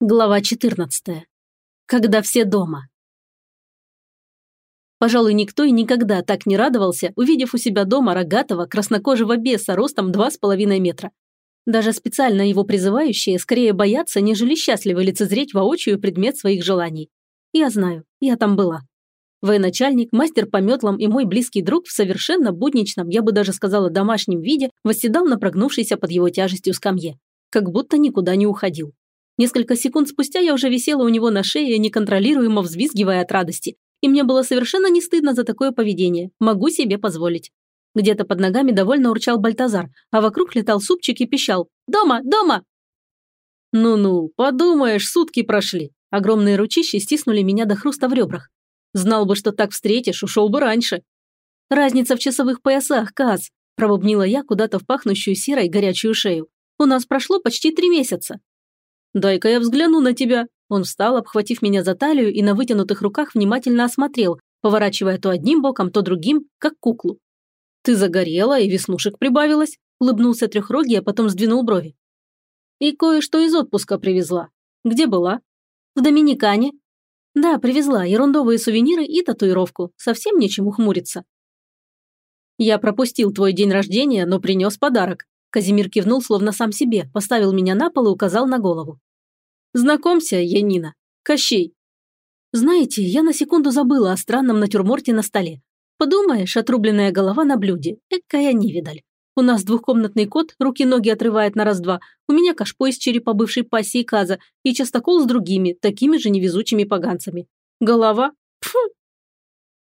Глава 14. Когда все дома. Пожалуй, никто и никогда так не радовался, увидев у себя дома рогатого, краснокожего беса ростом 2,5 метра. Даже специально его призывающие скорее боятся, нежели счастливы лицезреть воочию предмет своих желаний. Я знаю, я там была. Военачальник, мастер по метлам и мой близкий друг в совершенно будничном, я бы даже сказала домашнем виде, восседал на прогнувшейся под его тяжестью скамье. Как будто никуда не уходил. Несколько секунд спустя я уже висела у него на шее, неконтролируемо взвизгивая от радости. И мне было совершенно не стыдно за такое поведение. Могу себе позволить. Где-то под ногами довольно урчал Бальтазар, а вокруг летал супчик и пищал. «Дома! Дома!» «Ну-ну, подумаешь, сутки прошли». Огромные ручищи стиснули меня до хруста в ребрах. Знал бы, что так встретишь, ушел бы раньше. «Разница в часовых поясах, Каз», – пробубнила я куда-то в пахнущую серой горячую шею. «У нас прошло почти три месяца». «Дай-ка я взгляну на тебя». Он встал, обхватив меня за талию и на вытянутых руках внимательно осмотрел, поворачивая то одним боком, то другим, как куклу. «Ты загорела, и веснушек прибавилось», – улыбнулся трехрогий, а потом сдвинул брови. «И кое-что из отпуска привезла. Где была?» «В Доминикане». «Да, привезла ерундовые сувениры и татуировку. Совсем нечему хмуриться». «Я пропустил твой день рождения, но принес подарок». Казимир кивнул, словно сам себе, поставил меня на пол и указал на голову. Знакомься, Янина. Кощей. Знаете, я на секунду забыла о странном натюрморте на столе. Подумаешь, отрубленная голова на блюде. Экая невидаль. У нас двухкомнатный кот, руки-ноги отрывает на раз-два. У меня кашпо из черепа бывшей пассии Каза и частокол с другими, такими же невезучими поганцами. Голова? Фу.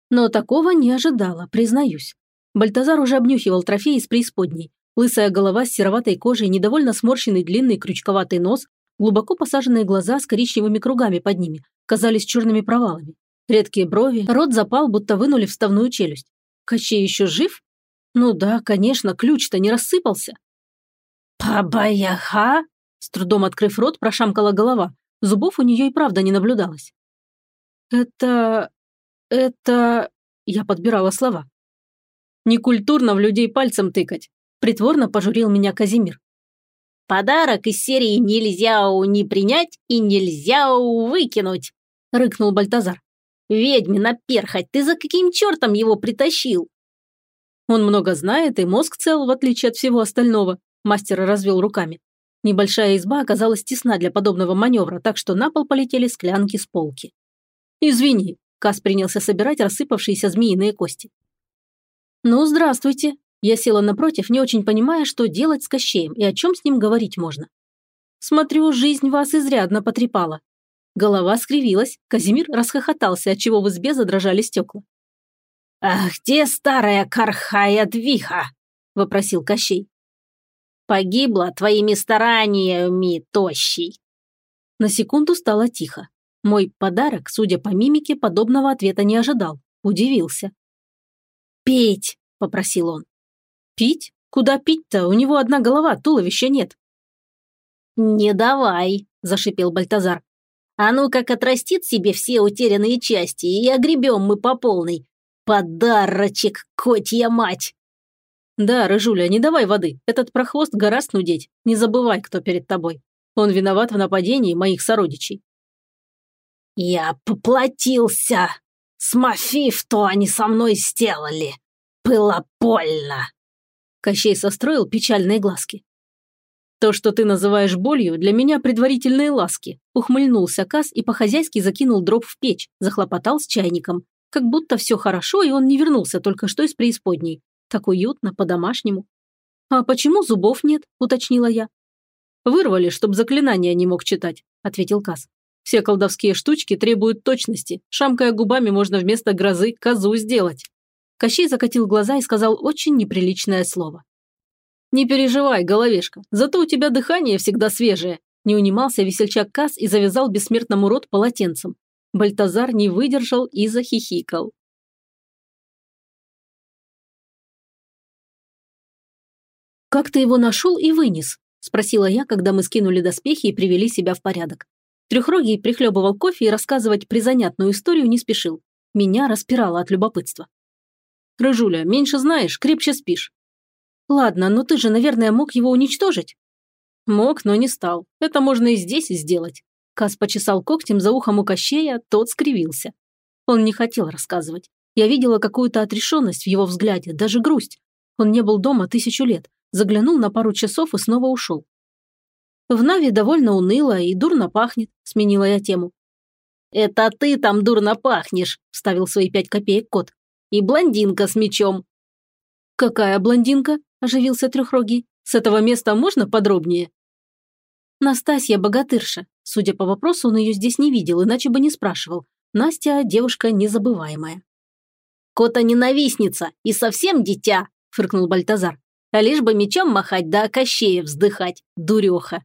Но такого не ожидала, признаюсь. Бальтазар уже обнюхивал трофей из преисподней. Лысая голова с сероватой кожей, недовольно сморщенный длинный крючковатый нос, Глубоко посаженные глаза с коричневыми кругами под ними казались черными провалами. Редкие брови, рот запал, будто вынули вставную челюсть. Кощей еще жив? Ну да, конечно, ключ-то не рассыпался. «Пабаяха?» С трудом открыв рот, прошамкала голова. Зубов у нее и правда не наблюдалось. «Это... это...» Я подбирала слова. «Некультурно в людей пальцем тыкать», притворно пожурил меня Казимир. Подарок из серии «Нельзя не принять и нельзя выкинуть», – рыкнул Бальтазар. «Ведьмина перхоть, ты за каким чертом его притащил?» Он много знает, и мозг цел, в отличие от всего остального. Мастер развел руками. Небольшая изба оказалась тесна для подобного маневра, так что на пол полетели склянки с полки. «Извини», – Кас принялся собирать рассыпавшиеся змеиные кости. «Ну, здравствуйте», я села напротив, не очень понимая, что делать с Кощеем и о чем с ним говорить можно. «Смотрю, жизнь вас изрядно потрепала». Голова скривилась, Казимир расхохотался, отчего в избе задрожали стекла. «Ах, где старая кархая двиха?» – вопросил Кощей. «Погибла твоими стараниями, тощий». На секунду стало тихо. Мой подарок, судя по мимике, подобного ответа не ожидал. Удивился. «Петь!» – попросил он. Пить? Куда пить-то? У него одна голова, туловища нет. «Не давай», – зашипел Бальтазар. «А ну как отрастит себе все утерянные части, и огребем мы по полной. Подарочек, котья мать!» «Да, Рыжуля, не давай воды. Этот прохвост гораст нудеть. Не забывай, кто перед тобой. Он виноват в нападении моих сородичей». «Я поплатился! Смафи, что они со мной сделали! Было больно!» Кощей состроил печальные глазки. «То, что ты называешь болью, для меня предварительные ласки», ухмыльнулся Кас и по-хозяйски закинул дров в печь, захлопотал с чайником. Как будто все хорошо, и он не вернулся только что из преисподней. Так уютно, по-домашнему. «А почему зубов нет?» – уточнила я. «Вырвали, чтоб заклинания не мог читать», – ответил Кас. «Все колдовские штучки требуют точности. Шамкая губами можно вместо грозы козу сделать». Кощей закатил глаза и сказал очень неприличное слово. «Не переживай, головешка, зато у тебя дыхание всегда свежее», не унимался весельчак Кас и завязал бессмертному рот полотенцем. Бальтазар не выдержал и захихикал. «Как ты его нашел и вынес?» – спросила я, когда мы скинули доспехи и привели себя в порядок. Трехрогий прихлебывал кофе и рассказывать призанятную историю не спешил. Меня распирало от любопытства. Рыжуля, меньше знаешь, крепче спишь. Ладно, но ты же, наверное, мог его уничтожить? Мог, но не стал. Это можно и здесь сделать. Кас почесал когтем за ухом у Кощея, тот скривился. Он не хотел рассказывать. Я видела какую-то отрешенность в его взгляде, даже грусть. Он не был дома тысячу лет, заглянул на пару часов и снова ушел. В Нави довольно уныло и дурно пахнет, сменила я тему. «Это ты там дурно пахнешь», – вставил свои пять копеек кот. «И блондинка с мечом». «Какая блондинка?» – оживился трехрогий. «С этого места можно подробнее?» Настасья богатырша. Судя по вопросу, он ее здесь не видел, иначе бы не спрашивал. Настя – девушка незабываемая. «Кота-ненавистница и совсем дитя!» – фыркнул Бальтазар. «А лишь бы мечом махать да кощея вздыхать, дуреха!»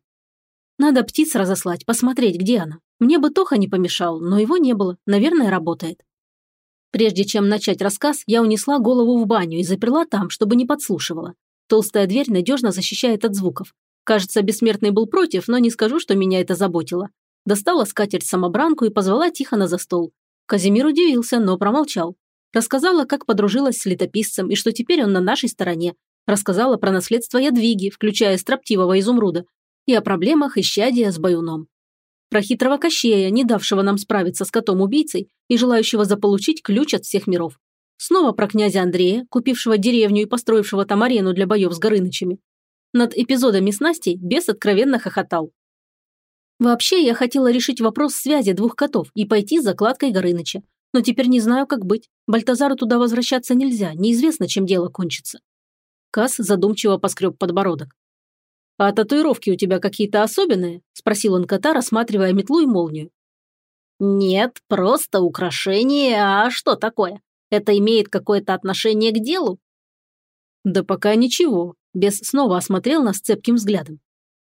Надо птиц разослать, посмотреть, где она. Мне бы Тоха не помешал, но его не было, наверное, работает. Прежде чем начать рассказ, я унесла голову в баню и заперла там, чтобы не подслушивала. Толстая дверь надежно защищает от звуков. Кажется, бессмертный был против, но не скажу, что меня это заботило. Достала скатерть-самобранку и позвала Тихона за стол. Казимир удивился, но промолчал. Рассказала, как подружилась с летописцем и что теперь он на нашей стороне. Рассказала про наследство Ядвиги, включая строптивого изумруда, и о проблемах исчадия с баюном. Про хитрого Кощея, не давшего нам справиться с котом-убийцей и желающего заполучить ключ от всех миров. Снова про князя Андрея, купившего деревню и построившего там арену для боев с Горынычами. Над эпизодами с Настей бес откровенно хохотал. Вообще, я хотела решить вопрос связи двух котов и пойти за кладкой Горыныча. Но теперь не знаю, как быть. Бальтазару туда возвращаться нельзя, неизвестно, чем дело кончится. Кас задумчиво поскреб подбородок. «А татуировки у тебя какие-то особенные?» – спросил он кота, рассматривая метлу и молнию. «Нет, просто украшение. А что такое? Это имеет какое-то отношение к делу?» «Да пока ничего», – бес снова осмотрел нас цепким взглядом.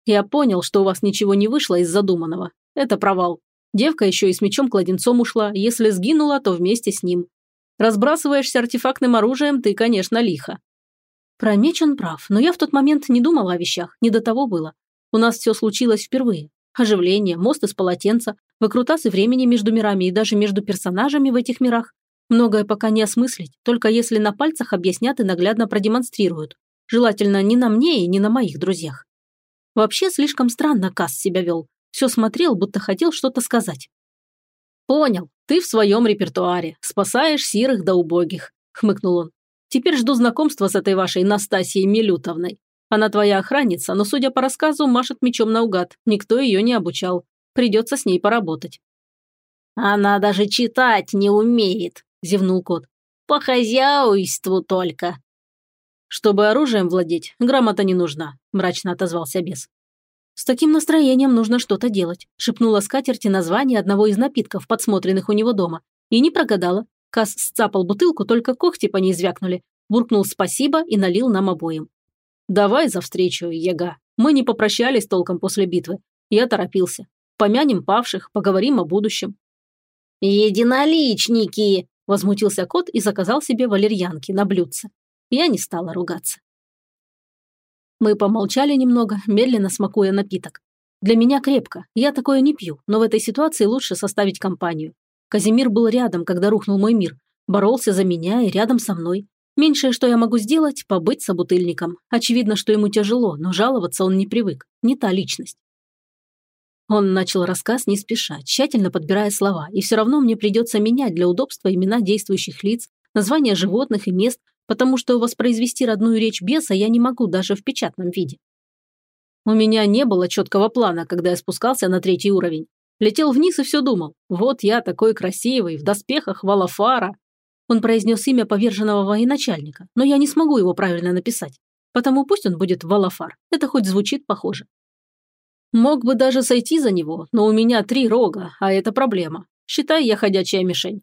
«Я понял, что у вас ничего не вышло из задуманного. Это провал. Девка еще и с мечом-кладенцом ушла. Если сгинула, то вместе с ним. Разбрасываешься артефактным оружием, ты, конечно, лихо. Про меч он прав, но я в тот момент не думала о вещах, не до того было. У нас все случилось впервые. Оживление, мост из полотенца, выкрутасы времени между мирами и даже между персонажами в этих мирах. Многое пока не осмыслить, только если на пальцах объяснят и наглядно продемонстрируют. Желательно не на мне и не на моих друзьях. Вообще слишком странно Касс себя вел. Все смотрел, будто хотел что-то сказать. «Понял, ты в своем репертуаре, спасаешь сирых да убогих», – хмыкнул он. Теперь жду знакомства с этой вашей Настасьей Милютовной. Она твоя охранница, но, судя по рассказу, машет мечом наугад. Никто ее не обучал. Придется с ней поработать». «Она даже читать не умеет», – зевнул кот. «По хозяйству только». «Чтобы оружием владеть, грамота не нужна», – мрачно отозвался бес. «С таким настроением нужно что-то делать», – шепнула скатерти название одного из напитков, подсмотренных у него дома. И не прогадала. Кас сцапал бутылку, только когти по ней звякнули, буркнул спасибо и налил нам обоим. «Давай за встречу, Ега. Мы не попрощались толком после битвы. Я торопился. Помянем павших, поговорим о будущем». «Единоличники!» – возмутился кот и заказал себе валерьянки на блюдце. Я не стала ругаться. Мы помолчали немного, медленно смакуя напиток. Для меня крепко, я такое не пью, но в этой ситуации лучше составить компанию. Казимир был рядом, когда рухнул мой мир. Боролся за меня и рядом со мной. Меньшее, что я могу сделать, побыть собутыльником. Очевидно, что ему тяжело, но жаловаться он не привык. Не та личность. Он начал рассказ не спеша, тщательно подбирая слова, и все равно мне придется менять для удобства имена действующих лиц, названия животных и мест, потому что воспроизвести родную речь беса я не могу даже в печатном виде. У меня не было четкого плана, когда я спускался на третий уровень. Летел вниз и все думал. Вот я такой красивый, в доспехах Валафара. Он произнес имя поверженного военачальника, но я не смогу его правильно написать. Потому пусть он будет Валафар. Это хоть звучит похоже. Мог бы даже сойти за него, но у меня три рога, а это проблема. Считай, я ходячая мишень.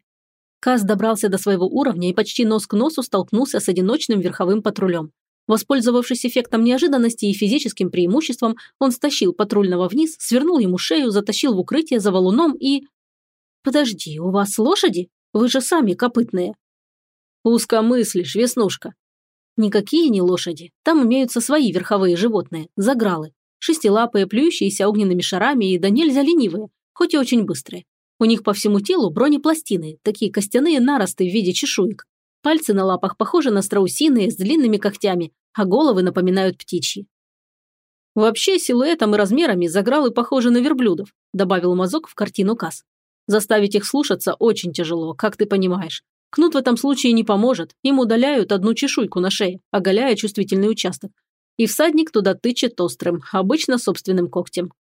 Каз добрался до своего уровня и почти нос к носу столкнулся с одиночным верховым патрулем. Воспользовавшись эффектом неожиданности и физическим преимуществом, он стащил патрульного вниз, свернул ему шею, затащил в укрытие за валуном и... «Подожди, у вас лошади? Вы же сами копытные». «Узко мыслишь, Веснушка». Никакие не лошади. Там имеются свои верховые животные, загралы. Шестилапые, плюющиеся огненными шарами и да нельзя ленивые, хоть и очень быстрые. У них по всему телу бронепластины, такие костяные наросты в виде чешуек. Пальцы на лапах похожи на страусиные с длинными когтями, а головы напоминают птичьи. Вообще, силуэтом и размерами загралы похожи на верблюдов, добавил мазок в картину Касс. Заставить их слушаться очень тяжело, как ты понимаешь. Кнут в этом случае не поможет, им удаляют одну чешуйку на шее, оголяя чувствительный участок. И всадник туда тычет острым, обычно собственным когтем.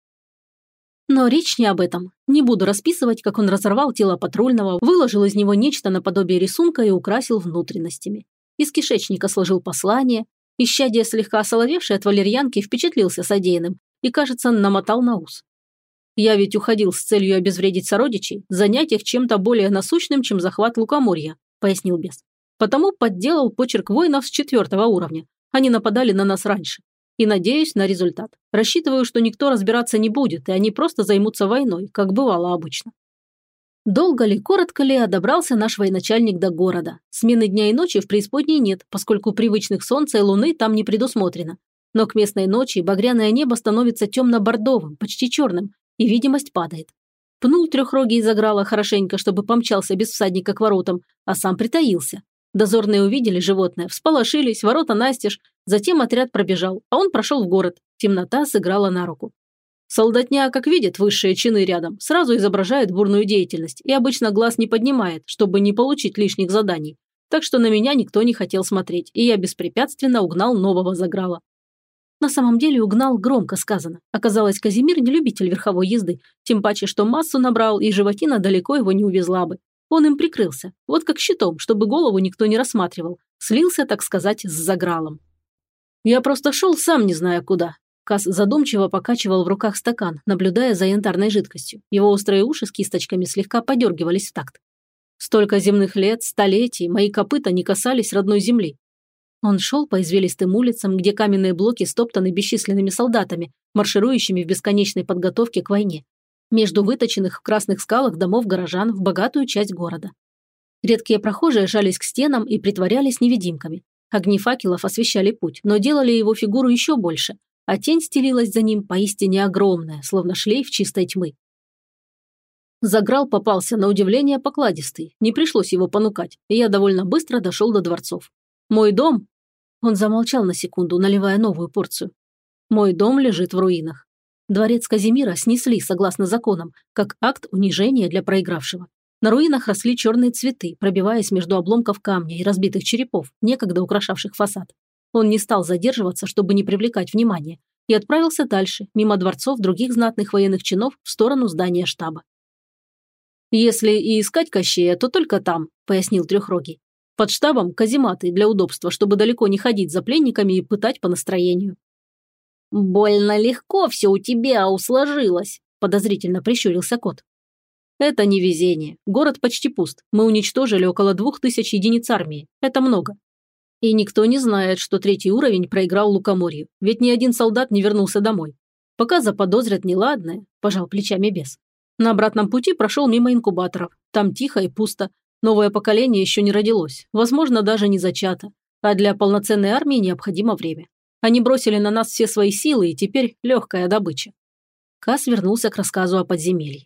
Но речь не об этом. Не буду расписывать, как он разорвал тело патрульного, выложил из него нечто наподобие рисунка и украсил внутренностями. Из кишечника сложил послание. Исчадие, слегка осоловевший от валерьянки, впечатлился содеянным и, кажется, намотал на ус. Я ведь уходил с целью обезвредить сородичей, занять их чем-то более насущным, чем захват лукоморья, пояснил бес. Потому подделал почерк воинов с четвертого уровня. Они нападали на нас раньше и надеюсь на результат. Рассчитываю, что никто разбираться не будет, и они просто займутся войной, как бывало обычно. Долго ли, коротко ли, добрался наш военачальник до города. Смены дня и ночи в преисподней нет, поскольку привычных солнца и луны там не предусмотрено. Но к местной ночи багряное небо становится темно-бордовым, почти черным, и видимость падает. Пнул трехрогий заграла хорошенько, чтобы помчался без всадника к воротам, а сам притаился. Дозорные увидели животное, всполошились, ворота настежь, затем отряд пробежал, а он прошел в город. Темнота сыграла на руку. Солдатня, как видит высшие чины рядом, сразу изображает бурную деятельность и обычно глаз не поднимает, чтобы не получить лишних заданий. Так что на меня никто не хотел смотреть, и я беспрепятственно угнал нового заграла. На самом деле угнал громко сказано. Оказалось, Казимир не любитель верховой езды, тем паче, что массу набрал, и животина далеко его не увезла бы. Он им прикрылся, вот как щитом, чтобы голову никто не рассматривал. Слился, так сказать, с загралом. Я просто шел, сам не зная куда. Кас задумчиво покачивал в руках стакан, наблюдая за янтарной жидкостью. Его острые уши с кисточками слегка подергивались в такт. Столько земных лет, столетий, мои копыта не касались родной земли. Он шел по извилистым улицам, где каменные блоки стоптаны бесчисленными солдатами, марширующими в бесконечной подготовке к войне между выточенных в красных скалах домов горожан в богатую часть города. Редкие прохожие жались к стенам и притворялись невидимками. Огни факелов освещали путь, но делали его фигуру еще больше, а тень стелилась за ним поистине огромная, словно шлейф чистой тьмы. Заграл попался на удивление покладистый, не пришлось его понукать, и я довольно быстро дошел до дворцов. Мой дом... Он замолчал на секунду, наливая новую порцию. Мой дом лежит в руинах. Дворец Казимира снесли, согласно законам, как акт унижения для проигравшего. На руинах росли черные цветы, пробиваясь между обломков камня и разбитых черепов, некогда украшавших фасад. Он не стал задерживаться, чтобы не привлекать внимания, и отправился дальше, мимо дворцов других знатных военных чинов, в сторону здания штаба. «Если и искать Кощея, то только там», – пояснил Трехрогий. «Под штабом казематы для удобства, чтобы далеко не ходить за пленниками и пытать по настроению. «Больно легко все у тебя усложилось», – подозрительно прищурился кот. «Это не везение. Город почти пуст. Мы уничтожили около двух тысяч единиц армии. Это много. И никто не знает, что третий уровень проиграл Лукоморью, ведь ни один солдат не вернулся домой. Пока заподозрят неладное», – пожал плечами бес. На обратном пути прошел мимо инкубаторов. Там тихо и пусто. Новое поколение еще не родилось, возможно, даже не зачато. А для полноценной армии необходимо время. Они бросили на нас все свои силы, и теперь легкая добыча. Кас вернулся к рассказу о подземелье.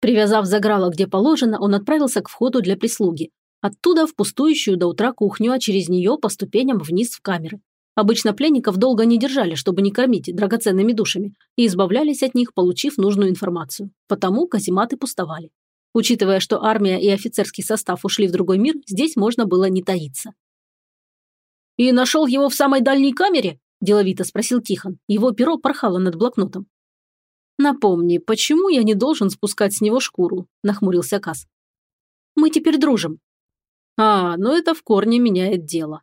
Привязав заграла где положено, он отправился к входу для прислуги. Оттуда в пустующую до утра кухню, а через нее по ступеням вниз в камеры. Обычно пленников долго не держали, чтобы не кормить драгоценными душами, и избавлялись от них, получив нужную информацию. Потому казематы пустовали. Учитывая, что армия и офицерский состав ушли в другой мир, здесь можно было не таиться. «И нашел его в самой дальней камере?» – деловито спросил Тихон. Его перо порхало над блокнотом. «Напомни, почему я не должен спускать с него шкуру?» – нахмурился Кас. «Мы теперь дружим». «А, ну это в корне меняет дело».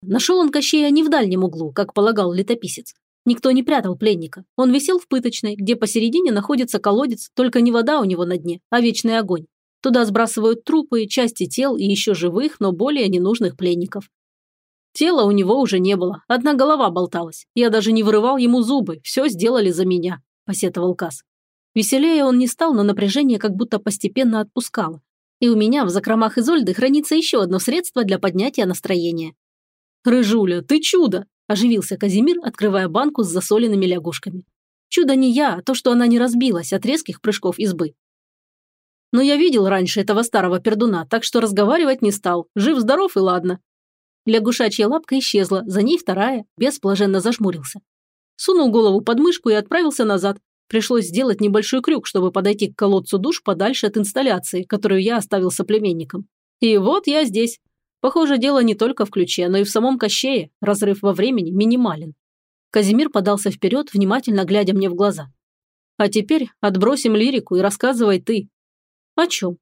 Нашел он Кощея не в дальнем углу, как полагал летописец. Никто не прятал пленника. Он висел в пыточной, где посередине находится колодец, только не вода у него на дне, а вечный огонь. Туда сбрасывают трупы, части тел и еще живых, но более ненужных пленников. Тела у него уже не было, одна голова болталась. Я даже не вырывал ему зубы, все сделали за меня», – посетовал Кас. Веселее он не стал, но напряжение как будто постепенно отпускало. И у меня в закромах Изольды хранится еще одно средство для поднятия настроения. «Рыжуля, ты чудо!» – оживился Казимир, открывая банку с засоленными лягушками. «Чудо не я, а то, что она не разбилась от резких прыжков избы». Но я видел раньше этого старого пердуна, так что разговаривать не стал. Жив-здоров и ладно. Лягушачья лапка исчезла, за ней вторая, бес блаженно зажмурился. Сунул голову под мышку и отправился назад. Пришлось сделать небольшой крюк, чтобы подойти к колодцу душ подальше от инсталляции, которую я оставил соплеменникам. И вот я здесь. Похоже, дело не только в ключе, но и в самом кощее. Разрыв во времени минимален. Казимир подался вперед, внимательно глядя мне в глаза. А теперь отбросим лирику и рассказывай ты. О чем?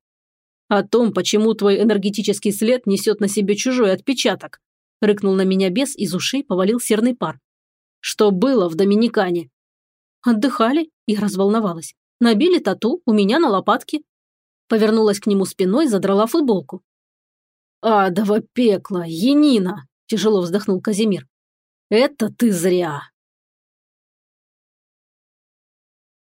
О том, почему твой энергетический след несет на себе чужой отпечаток. Рыкнул на меня бес, из ушей повалил серный пар. Что было в Доминикане? Отдыхали? Я разволновалась. Набили тату у меня на лопатке. Повернулась к нему спиной, задрала футболку. «Адово пекло, Енина!» – тяжело вздохнул Казимир. «Это ты зря.